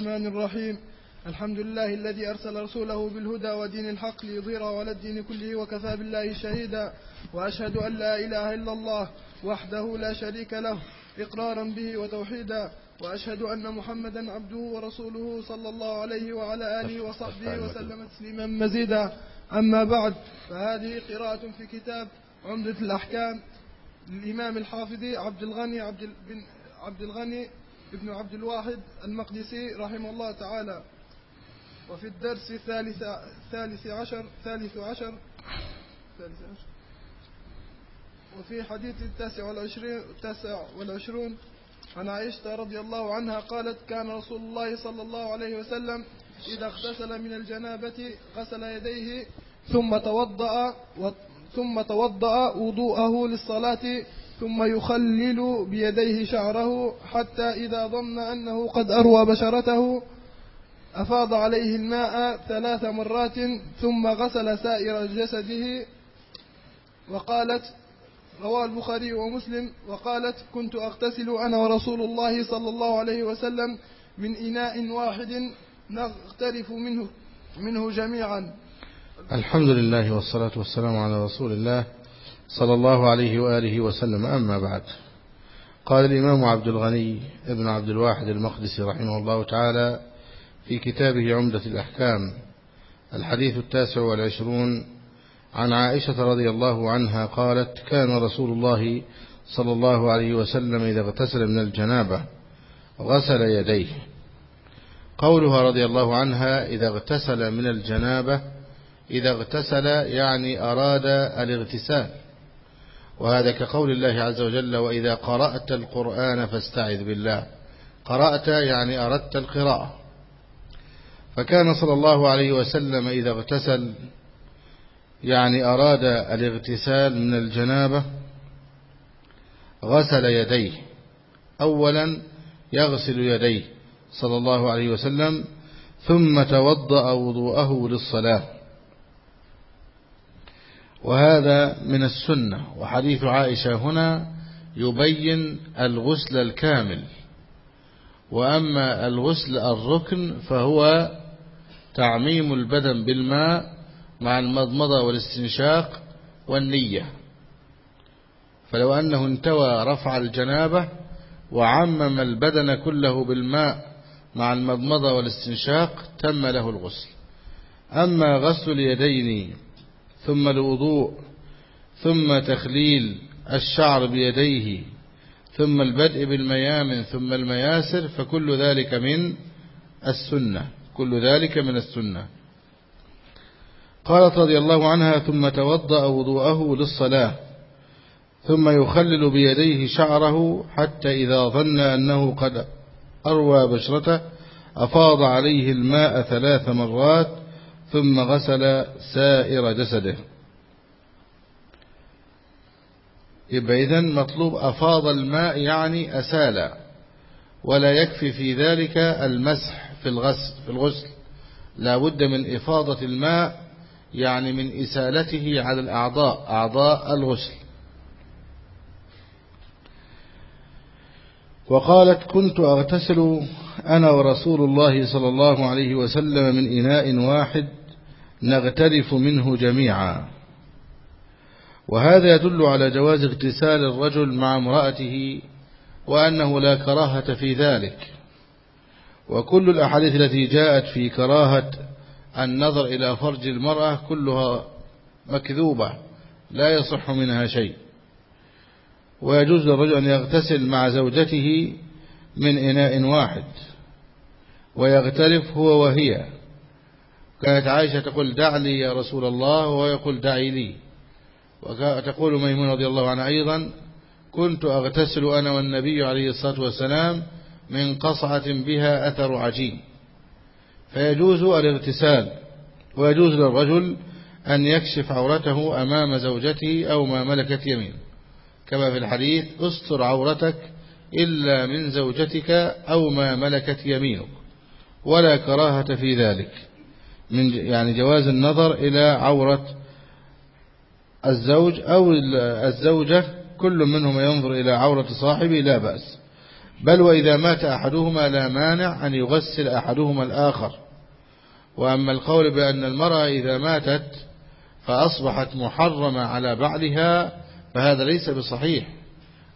الرحمن الرحيم. الحمد لله الذي أرسل رسوله بالهدى ودين الحق ليظهره على الدين كله وكفى بالله شهيدا. وأشهد أن لا إله إلا الله وحده لا شريك له إقرارا به وتوحيدا. وأشهد أن محمدا عبده ورسوله صلى الله عليه وعلى آله وصحبه وسلم تسليما مزيدا. أما بعد فهذه قراءة في كتاب عمدة الأحكام للإمام الحافظ عبد الغني عبد بن عبد الغني ابن عبد الواحد المقدسي رحمه الله تعالى. وفي الدرس الثالث ثالث عشر ثالث عشر ثالث عشر. وفي حديث التاسع والعشرين التاسع والعشرون عن عائشة رضي الله عنها قالت كان رسول الله صلى الله عليه وسلم إذا اغتسل من الجنابة غسل يديه ثم توضأ ثم توضأ وضوءه للصلاة ثم يخلل بيديه شعره حتى إذا ظن أنه قد أروى بشرته أفاض عليه الماء ثلاث مرات ثم غسل سائر جسده. وقالت رواه البخاري ومسلم وقالت كنت أغتسل أنا ورسول الله صلى الله عليه وسلم من إناء واحد نغترف منه منه جميعا. الحمد لله والصلاة والسلام على رسول الله. صلى الله عليه وآله وسلم. أما بعد قال الإمام عبد الغني ابن عبد الواحد المقدسي رحمه الله تعالى في كتابه عمدة الأحكام الحديث التاسع والعشرون عن عائشة رضي الله عنها قالت كان رسول الله صلى الله عليه وسلم إذا اغتسل من الجنابة غسل يديه. قولها رضي الله عنها إذا اغتسل من الجنابة إذا اغتسل يعني أراد الاغتسال. وهذا كقول الله عز وجل وإذا قرأت القرآن فاستعذ بالله. قرأت يعني أردت القراءة. فكان صلى الله عليه وسلم إذا اغتسل يعني أراد الاغتسال من الجنابة غسل يديه. أولا يغسل يديه صلى الله عليه وسلم ثم توضأ وضوءه للصلاة. وهذا من السنة. وحديث عائشة هنا يبين الغسل الكامل. وأما الغسل الركن فهو تعميم البدن بالماء مع المضمضة والاستنشاق والنية. فلو أنه انتوى رفع الجنابة وعمم البدن كله بالماء مع المضمضة والاستنشاق تم له الغسل. أما غسل اليدين ثم الوضوء ثم تخليل الشعر بيديه ثم البدء بالميامن ثم المياسر فكل ذلك من السنة كل ذلك من السنة. قالت رضي الله عنها ثم توضأ وضوءه للصلاة ثم يخلل بيديه شعره حتى إذا ظن أنه قد أروى بشرته أفاض عليه الماء ثلاث مرات ثم غسل سائر جسده. يبقى إذن مطلوب أفاض الماء يعني أسال ولا يكفي في ذلك المسح في الغسل, في الغسل. لا بد من إفاضة الماء يعني من إسالته على الأعضاء أعضاء الغسل. وقالت كنت أغتسل أنا ورسول الله صلى الله عليه وسلم من إناء واحد نغترف منه جميعا. وهذا يدل على جواز اغتسال الرجل مع امرأته وأنه لا كراهة في ذلك. وكل الأحاديث التي جاءت في كراهة النظر إلى فرج المرأة كلها مكذوبة لا يصح منها شيء. ويجوز للرجل أن يغتسل مع زوجته من إناء واحد ويغترف هو وهي. كانت عائشة تقول دع لي يا رسول الله وهو يقول دعي لي. وتقول ميمون رضي الله عنها أيضا كنت أغتسل أنا والنبي عليه الصلاة والسلام من قصعة بها أثر عجين. فيجوز الاغتسال ويجوز للرجل أن يكشف عورته أمام زوجته أو ما ملكت يمين. كما في الحديث استر عورتك إلا من زوجتك أو ما ملكت يمينك ولا كراهة في ذلك. من يعني جواز النظر إلى عورة الزوج أو الزوجة كل منهم ينظر إلى عورة صاحبه لا بأس. بل وإذا مات أحدهما لا مانع أن يغسل أحدهما الآخر. وأما القول بأن المرأة إذا ماتت فأصبحت محرمة على بعلها فهذا ليس بصحيح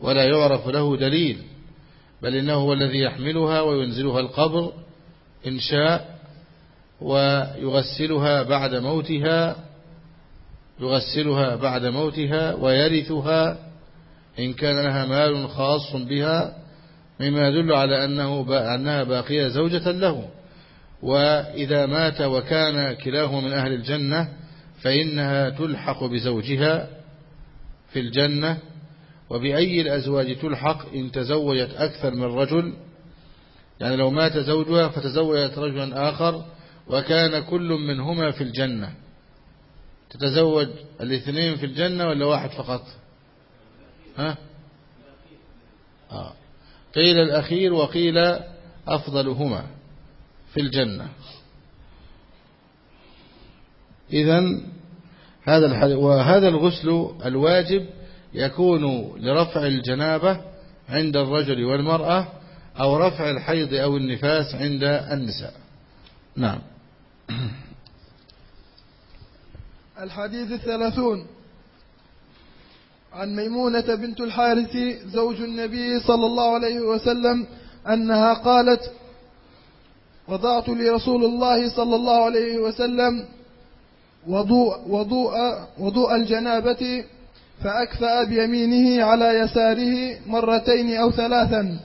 ولا يعرف له دليل. بل إنه هو الذي يحملها وينزلها القبر إن شاء ويغسلها بعد موتها يغسلها بعد موتها ويرثها إن كان لها مال خاص بها مما يدل على أنه أنها باقية زوجة له. وإذا مات وكان كلاهما من أهل الجنة فإنها تلحق بزوجها في الجنة. وبأي الأزواج تلحق؟ إن تزوجت أكثر من رجل. يعني لو مات زوجها فتزوجت رجلا آخر وكان كل منهما في الجنة. تتزوج الاثنين في الجنة ولا واحد فقط؟ ها؟ آه. قيل الأخير وقيل أفضلهما في الجنة. إذا هذا وهذا الغسل الواجب يكون لرفع الجنابة عند الرجل والمرأة أو رفع الحيض أو النفاس عند النساء. نعم. الحديث الثلاثون. عن ميمونة بنت الحارث زوج النبي صلى الله عليه وسلم أنها قالت وضعت لرسول الله صلى الله عليه وسلم وضوء, وضوء, وضوء الجنابة فأكفأ بيمينه على يساره مرتين أو ثلاثا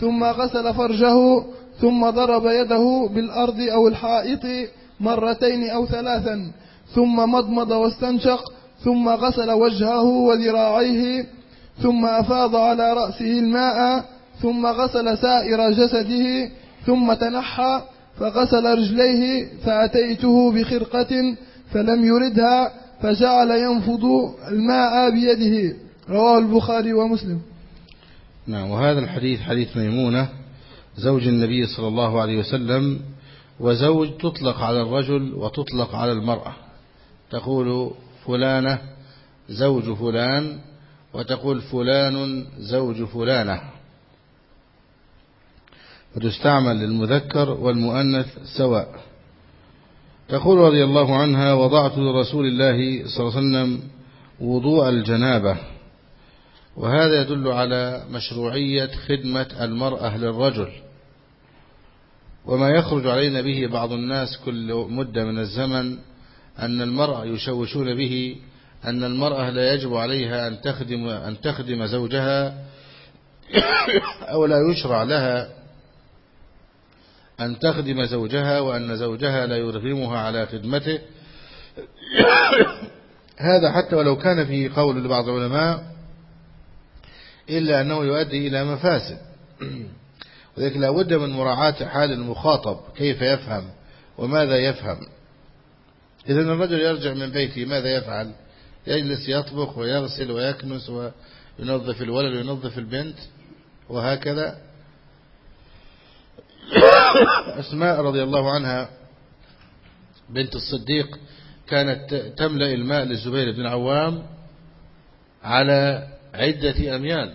ثم غسل فرجه ثم ضرب يده بالأرض أو الحائط مرتين أو ثلاثا ثم مضمض واستنشق ثم غسل وجهه وذراعيه ثم أفاض على رأسه الماء ثم غسل سائر جسده ثم تنحى فغسل رجليه فأتيته بخرقة فلم يردها فجعل ينفض الماء بيده. رواه البخاري ومسلم. نعم وهذا الحديث حديث ميمونة زوج النبي صلى الله عليه وسلم وزوج تطلق على الرجل وتطلق على المرأة. تقول فلانة زوج فلان وتقول فلان زوج فلانة. وتستعمل للمذكر والمؤنث سواء. تقول رضي الله عنها وضعت لرسول الله صلى الله عليه وسلم وضوء الجنابة. وهذا يدل على مشروعية خدمة المرأة للرجل. وما يخرج علينا به بعض الناس كل مدة من الزمن أن المرأة يشوشون به أن المرأة لا يجب عليها أن تخدم, أن تخدم زوجها أو لا يشرع لها أن تخدم زوجها وأن زوجها لا يرغمها على خدمته. هذا حتى ولو كان في قول لبعض العلماء إلا أنه يؤدي إلى مفاسد. وذلك لا بد من مراعاة حال المخاطب كيف يفهم وماذا يفهم. إذا الرجل يرجع من بيته ماذا يفعل؟ يجلس يطبخ ويغسل ويكنس وينظف الولد وينظف البنت وهكذا. أسماء رضي الله عنها بنت الصديق كانت تملأ الماء للزبير بن عوام على عدة أميال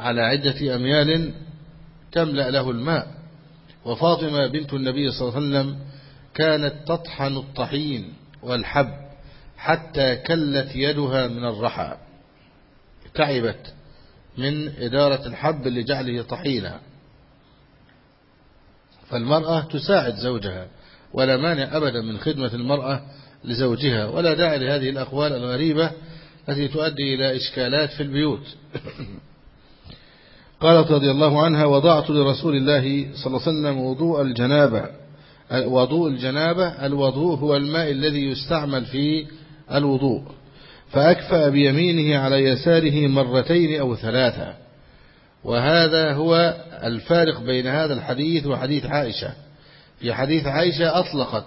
على عدة أميال تملأ له الماء. وفاطمة بنت النبي صلى الله عليه وسلم كانت تطحن الطحين والحب حتى كلت يدها من الرحى. تعبت من إدارة الحب لجعله طحينا. فالمرأة تساعد زوجها ولا مانع أبدا من خدمة المرأة لزوجها ولا داعي لهذه الأقوال الغريبة التي تؤدي إلى إشكالات في البيوت. قالت رضي الله عنها وضعت لرسول الله صلى الله عليه وسلم وضوء الجنابة. وضوء الجنابة الوضوء هو الماء الذي يستعمل في الوضوء. فأكفأ بيمينه على يساره مرتين أو ثلاثة. وهذا هو الفارق بين هذا الحديث وحديث عائشة. في حديث عائشة أطلقت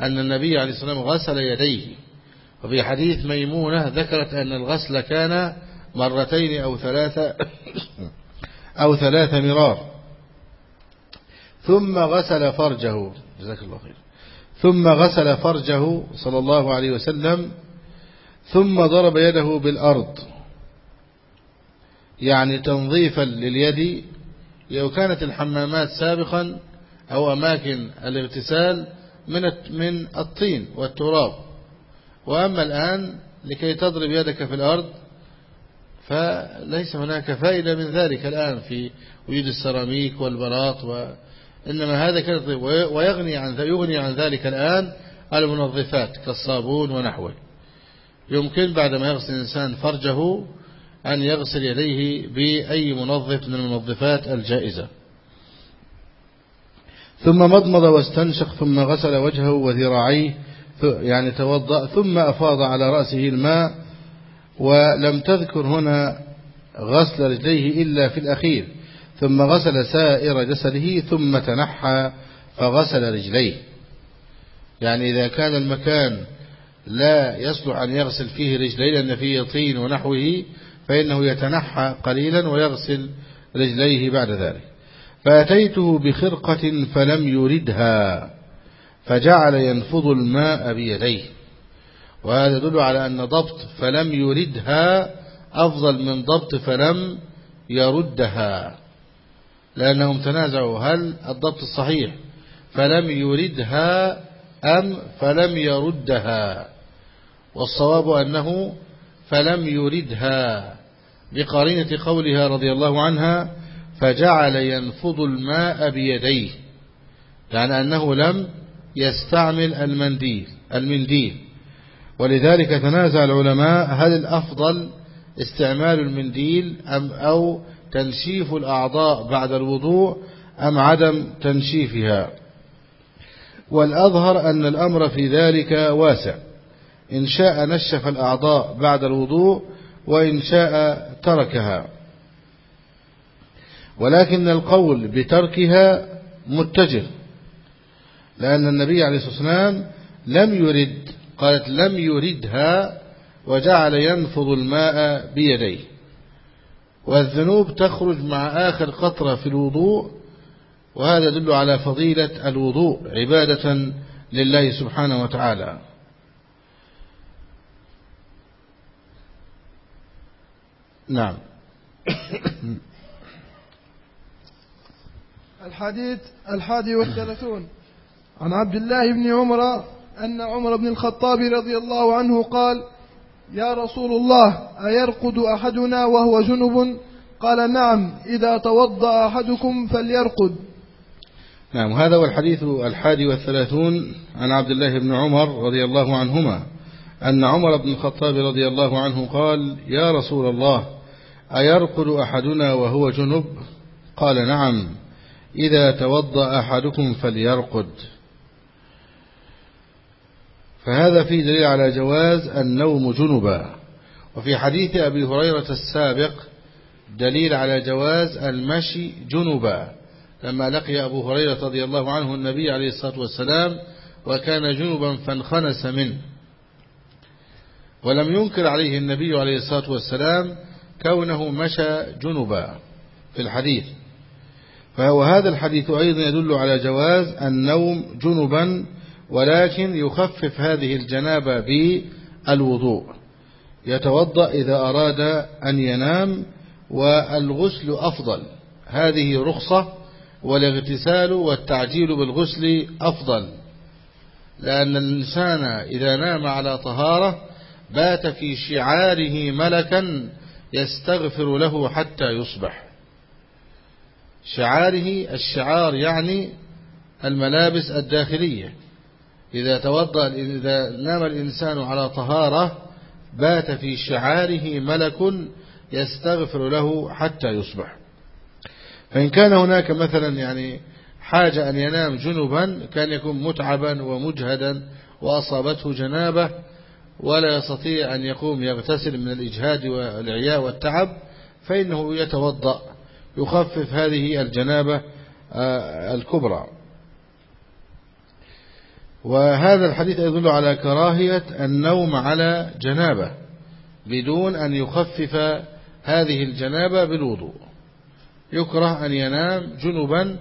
أن النبي عليه الصلاة والسلام غسل يديه. وفي حديث ميمونة ذكرت أن الغسل كان مرتين أو ثلاثة. أو ثلاثة مرار. ثم غسل فرجه. جزاك الله خير. ثم غسل فرجه صلى الله عليه وسلم. ثم ضرب يده بالأرض. يعني تنظيفا لليد. لو كانت الحمامات سابقا أو أماكن الاغتسال من من الطين والتراب. وأما الآن لكي تضرب يدك في الأرض فليس هناك فائدة من ذلك الآن في وجود السيراميك والبراط وإنما هذا كان ويغني عن يغني عن ذلك الآن المنظفات كالصابون ونحوه. يمكن بعدما يغسل الإنسان فرجه أن يغسل يديه بأي منظف من المنظفات الجائزة. ثم مضمض واستنشق ثم غسل وجهه وذراعيه يعني توضأ ثم أفاض على رأسه الماء ولم تذكر هنا غسل رجليه إلا في الأخير ثم غسل سائر جسده ثم تنحى فغسل رجليه. يعني إذا كان المكان لا يصلح أن يغسل فيه رجليه لأن فيه طين ونحوه فإنه يتنحى قليلا ويغسل رجليه بعد ذلك. فأتيته بخرقة فلم يردها فجعل ينفض الماء بيديه. وهذا يدل على أن ضبط فلم يردها أفضل من ضبط فلم يردها لأنهم تنازعوا هل الضبط الصحيح فلم يردها أم فلم يردها والصواب أنه فلم يردها. بقرينة قولها رضي الله عنها فجعل ينفض الماء بيديه يعني أنه لم يستعمل المنديل المنديل. ولذلك تنازع العلماء هل الأفضل استعمال المنديل أم أو تنشيف الأعضاء بعد الوضوء أم عدم تنشيفها. والأظهر أن الأمر في ذلك واسع. إن شاء نشف الأعضاء بعد الوضوء وإن شاء تركها. ولكن القول بتركها متجه لأن النبي عليه الصلاة والسلام لم يرد قالت لم يردها وجعل ينفض الماء بيديه. والذنوب تخرج مع آخر قطرة في الوضوء وهذا يدل على فضيلة الوضوء عبادة لله سبحانه وتعالى. نعم. الحديث الحادي والثلاثون. عن عبد الله بن عمر أن عمر بن الخطاب رضي الله عنه قال يا رسول الله أيرقد أحدنا وهو جنب؟ قال نعم إذا توضأ أحدكم فليرقد. نعم هذا هو الحديث الحادي والثلاثون عن عبد الله بن عمر رضي الله عنهما. أن عمر بن الخطاب رضي الله عنه قال يا رسول الله أيرقد أحدنا وهو جنب؟ قال نعم إذا توضأ أحدكم فليرقد. فهذا فيه دليل على جواز النوم جنبا. وفي حديث أبي هريرة السابق دليل على جواز المشي جنبا. لما لقي أبو هريرة رضي الله عنه النبي عليه الصلاة والسلام وكان جنبا فانخنس منه. ولم ينكر عليه النبي عليه الصلاة والسلام كونه مشى جنبا في الحديث. فهو هذا الحديث أيضا يدل على جواز النوم جنبا ولكن يخفف هذه الجنابة بالوضوء. يتوضأ إذا أراد أن ينام والغسل أفضل. هذه رخصة والاغتسال والتعجيل بالغسل أفضل. لأن الإنسان إذا نام على طهارة بات في شعاره ملكا يستغفر له حتى يصبح. شعاره الشعار يعني الملابس الداخلية. إذا توضأ إذا نام الإنسان على طهارة بات في شعاره ملك يستغفر له حتى يصبح. فإن كان هناك مثلا يعني حاجة أن ينام جنبا كان يكون متعبا ومجهدا وأصابته جنابة ولا يستطيع أن يقوم يغتسل من الإجهاد والعياء والتعب فإنه يتوضأ يخفف هذه الجنابة آه، الكبرى. وهذا الحديث يدل على كراهية النوم على جنابة بدون أن يخفف هذه الجنابة بالوضوء. يكره أن ينام جنبا